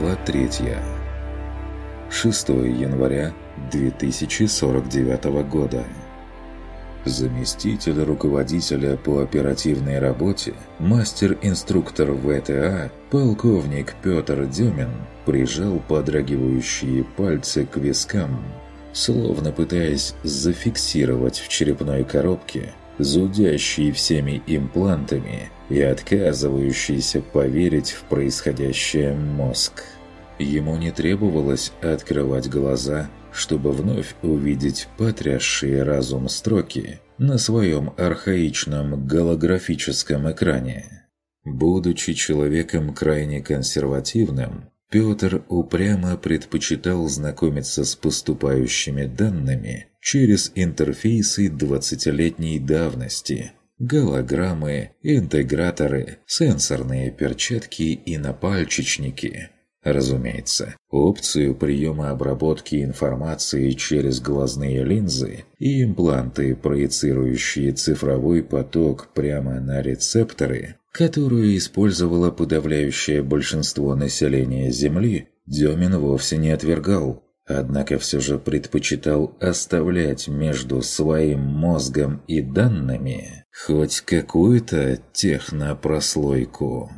Глава 3. 6 января 2049 года. Заместитель руководителя по оперативной работе, мастер-инструктор ВТА, полковник Петр Демин прижал подрагивающие пальцы к вискам, словно пытаясь зафиксировать в черепной коробке зудящий всеми имплантами и отказывающийся поверить в происходящее мозг. Ему не требовалось открывать глаза – чтобы вновь увидеть потрясшие разум строки на своем архаичном голографическом экране. Будучи человеком крайне консервативным, Петр упрямо предпочитал знакомиться с поступающими данными через интерфейсы 20-летней давности, голограммы, интеграторы, сенсорные перчатки и напальчичники – Разумеется, опцию приема обработки информации через глазные линзы и импланты, проецирующие цифровой поток прямо на рецепторы, которую использовало подавляющее большинство населения Земли, Демин вовсе не отвергал, однако все же предпочитал оставлять между своим мозгом и данными хоть какую-то технопрослойку.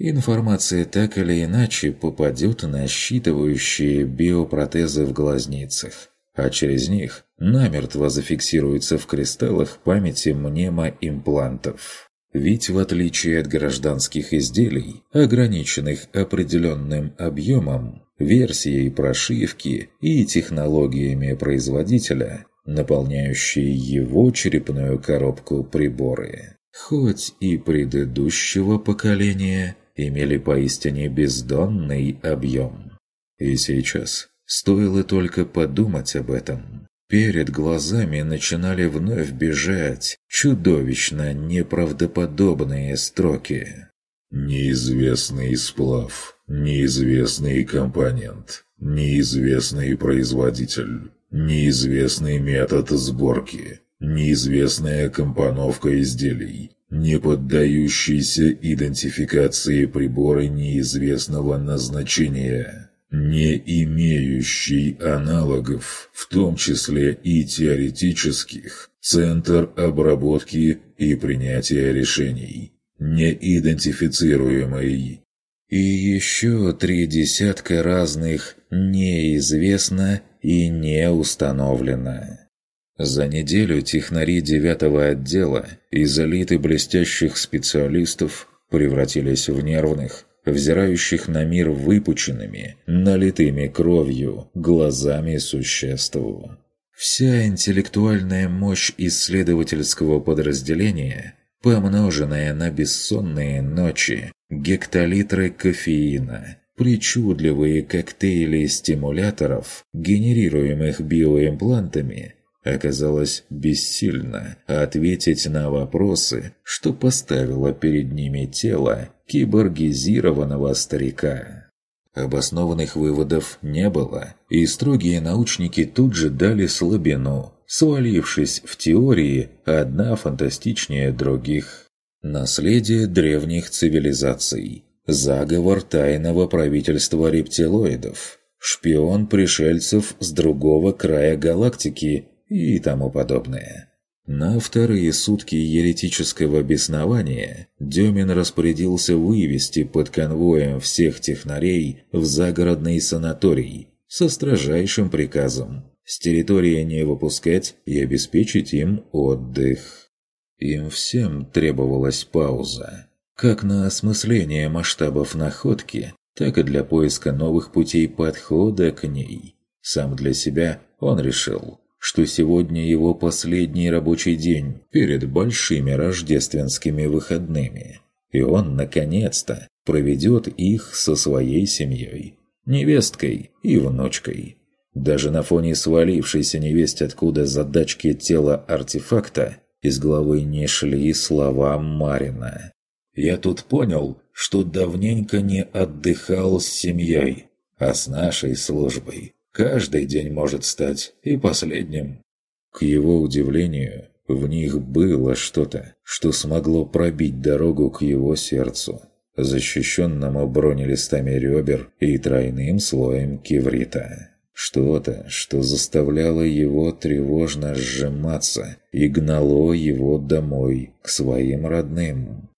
Информация так или иначе попадет на считывающие биопротезы в глазницах, а через них намертво зафиксируется в кристаллах памяти мнемоимплантов. Ведь в отличие от гражданских изделий, ограниченных определенным объемом, версией прошивки и технологиями производителя, наполняющие его черепную коробку приборы, хоть и предыдущего поколения – имели поистине бездонный объем. И сейчас стоило только подумать об этом. Перед глазами начинали вновь бежать чудовищно неправдоподобные строки. Неизвестный сплав, неизвестный компонент, неизвестный производитель, неизвестный метод сборки, неизвестная компоновка изделий, не поддающиеся идентификации приборы неизвестного назначения, не имеющий аналогов, в том числе и теоретических, центр обработки и принятия решений, неидентифицируемый. И еще три десятка разных «неизвестно» и «не установлено». За неделю технари девятого отдела из элиты блестящих специалистов превратились в нервных, взирающих на мир выпученными, налитыми кровью, глазами существ. Вся интеллектуальная мощь исследовательского подразделения, помноженная на бессонные ночи, гектолитры кофеина, причудливые коктейли стимуляторов, генерируемых биоимплантами – оказалась бессильна ответить на вопросы, что поставило перед ними тело киборгизированного старика. Обоснованных выводов не было, и строгие научники тут же дали слабину, свалившись в теории одна фантастичнее других. Наследие древних цивилизаций, заговор тайного правительства рептилоидов, шпион пришельцев с другого края галактики и тому подобное. На вторые сутки еретического беснования Демин распорядился вывести под конвоем всех технарей в загородный санаторий со строжайшим приказом с территории не выпускать и обеспечить им отдых. Им всем требовалась пауза, как на осмысление масштабов находки, так и для поиска новых путей подхода к ней. Сам для себя он решил, что сегодня его последний рабочий день перед большими рождественскими выходными, и он, наконец-то, проведет их со своей семьей, невесткой и внучкой. Даже на фоне свалившейся невесть откуда задачки тела артефакта из головы не шли слова Марина. «Я тут понял, что давненько не отдыхал с семьей, а с нашей службой Каждый день может стать и последним. К его удивлению, в них было что-то, что смогло пробить дорогу к его сердцу. защищенному бронелистами ребер и тройным слоем киврита. Что-то, что заставляло его тревожно сжиматься и гнало его домой, к своим родным.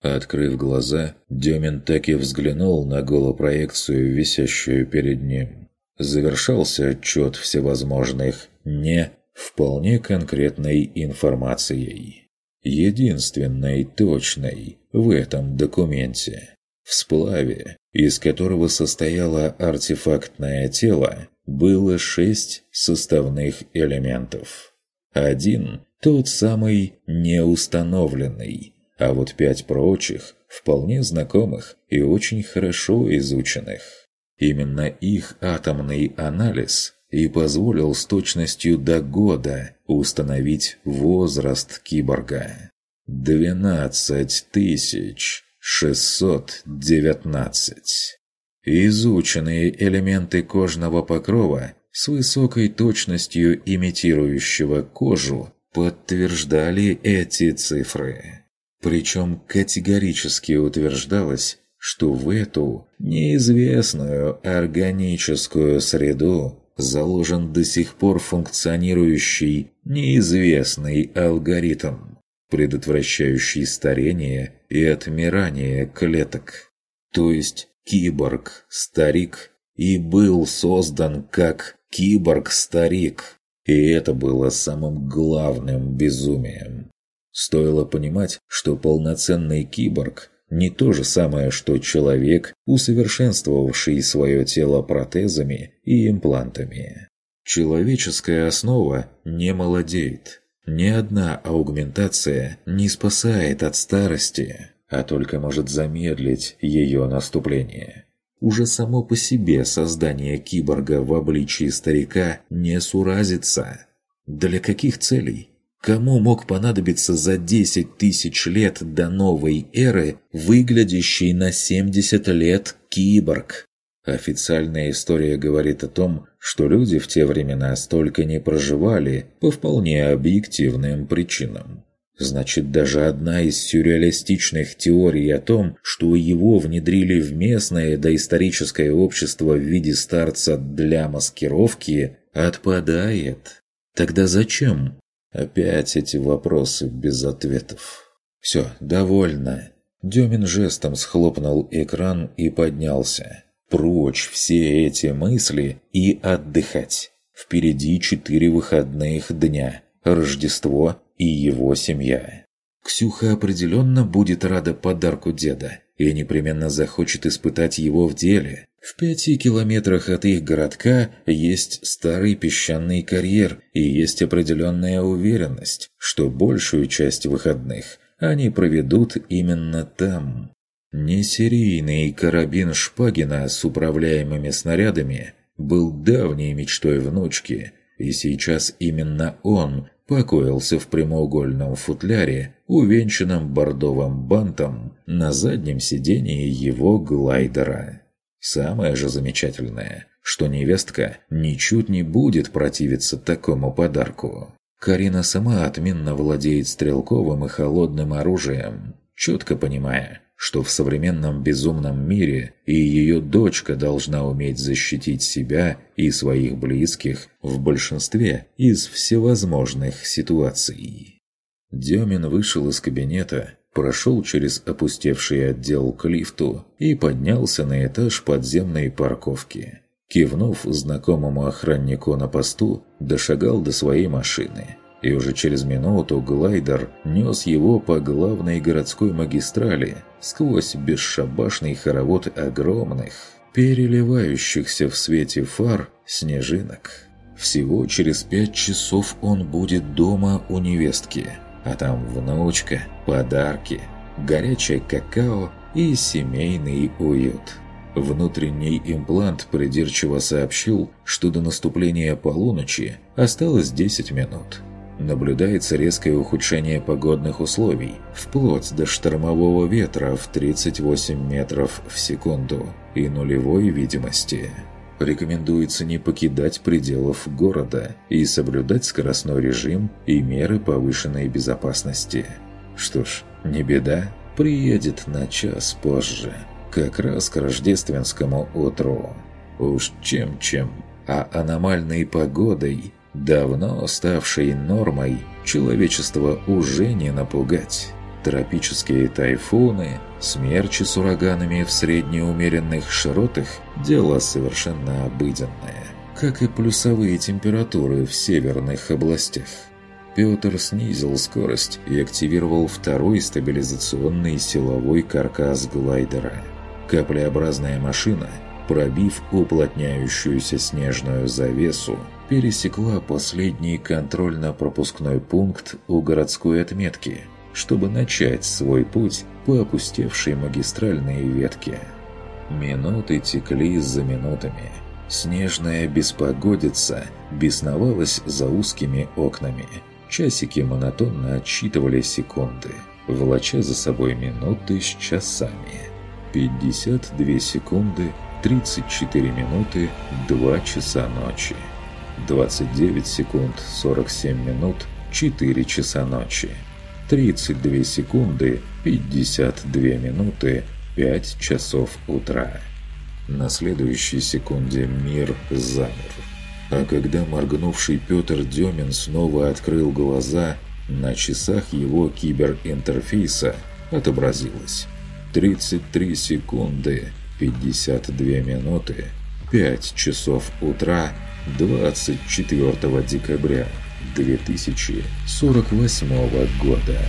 Открыв глаза, Демин так и взглянул на голопроекцию, висящую перед ним. Завершался отчет всевозможных «не» вполне конкретной информацией. Единственной точной в этом документе. В сплаве, из которого состояло артефактное тело, было шесть составных элементов. Один – тот самый неустановленный, а вот пять прочих – вполне знакомых и очень хорошо изученных. Именно их атомный анализ и позволил с точностью до года установить возраст киборга. 12 тысяч 619. Изученные элементы кожного покрова с высокой точностью имитирующего кожу подтверждали эти цифры. Причем категорически утверждалось, что в эту неизвестную органическую среду заложен до сих пор функционирующий неизвестный алгоритм, предотвращающий старение и отмирание клеток. То есть киборг-старик и был создан как киборг-старик. И это было самым главным безумием. Стоило понимать, что полноценный киборг не то же самое, что человек, усовершенствовавший свое тело протезами и имплантами. Человеческая основа не молодеет. Ни одна аугментация не спасает от старости, а только может замедлить ее наступление. Уже само по себе создание киборга в обличии старика не суразится. Для каких целей? Кому мог понадобиться за 10 тысяч лет до новой эры выглядящий на 70 лет киборг? Официальная история говорит о том, что люди в те времена столько не проживали по вполне объективным причинам. Значит, даже одна из сюрреалистичных теорий о том, что его внедрили в местное доисторическое общество в виде старца для маскировки, отпадает. Тогда зачем? Опять эти вопросы без ответов. Все, довольно. Демин жестом схлопнул экран и поднялся. Прочь все эти мысли и отдыхать. Впереди четыре выходных дня. Рождество и его семья. Ксюха определенно будет рада подарку деда и непременно захочет испытать его в деле. В пяти километрах от их городка есть старый песчаный карьер и есть определенная уверенность, что большую часть выходных они проведут именно там. Несерийный карабин Шпагина с управляемыми снарядами был давней мечтой внучки, и сейчас именно он покоился в прямоугольном футляре, увенчанном бордовым бантом на заднем сидении его глайдера. Самое же замечательное, что невестка ничуть не будет противиться такому подарку. Карина сама отменно владеет стрелковым и холодным оружием, четко понимая, что в современном безумном мире и ее дочка должна уметь защитить себя и своих близких в большинстве из всевозможных ситуаций. Демин вышел из кабинета, прошел через опустевший отдел к лифту и поднялся на этаж подземной парковки. Кивнув знакомому охраннику на посту, дошагал до своей машины – и уже через минуту глайдер нес его по главной городской магистрали сквозь бесшабашный хоровод огромных, переливающихся в свете фар снежинок. Всего через пять часов он будет дома у невестки, а там внучка, подарки, горячее какао и семейный уют. Внутренний имплант придирчиво сообщил, что до наступления полуночи осталось 10 минут – наблюдается резкое ухудшение погодных условий, вплоть до штормового ветра в 38 метров в секунду и нулевой видимости. Рекомендуется не покидать пределов города и соблюдать скоростной режим и меры повышенной безопасности. Что ж, не беда. приедет на час позже, как раз к рождественскому утру. Уж чем-чем, а аномальной погодой, давно ставшей нормой, человечество уже не напугать. Тропические тайфуны, смерчи с ураганами в среднеумеренных широтах – дело совершенно обыденное, как и плюсовые температуры в северных областях. Петр снизил скорость и активировал второй стабилизационный силовой каркас глайдера. Каплеобразная машина, пробив уплотняющуюся снежную завесу, пересекла последний контрольно-пропускной пункт у городской отметки – чтобы начать свой путь по опустевшей магистральной ветке. Минуты текли за минутами. Снежная беспогодица бесновалась за узкими окнами. Часики монотонно отсчитывали секунды, волоча за собой минуты с часами. 52 секунды, 34 минуты, 2 часа ночи. 29 секунд, 47 минут, 4 часа ночи. 32 секунды, 52 минуты, 5 часов утра. На следующей секунде мир замер. А когда моргнувший Петр Демин снова открыл глаза, на часах его киберинтерфейса отобразилось 33 секунды, 52 минуты, 5 часов утра 24 декабря 2048 года.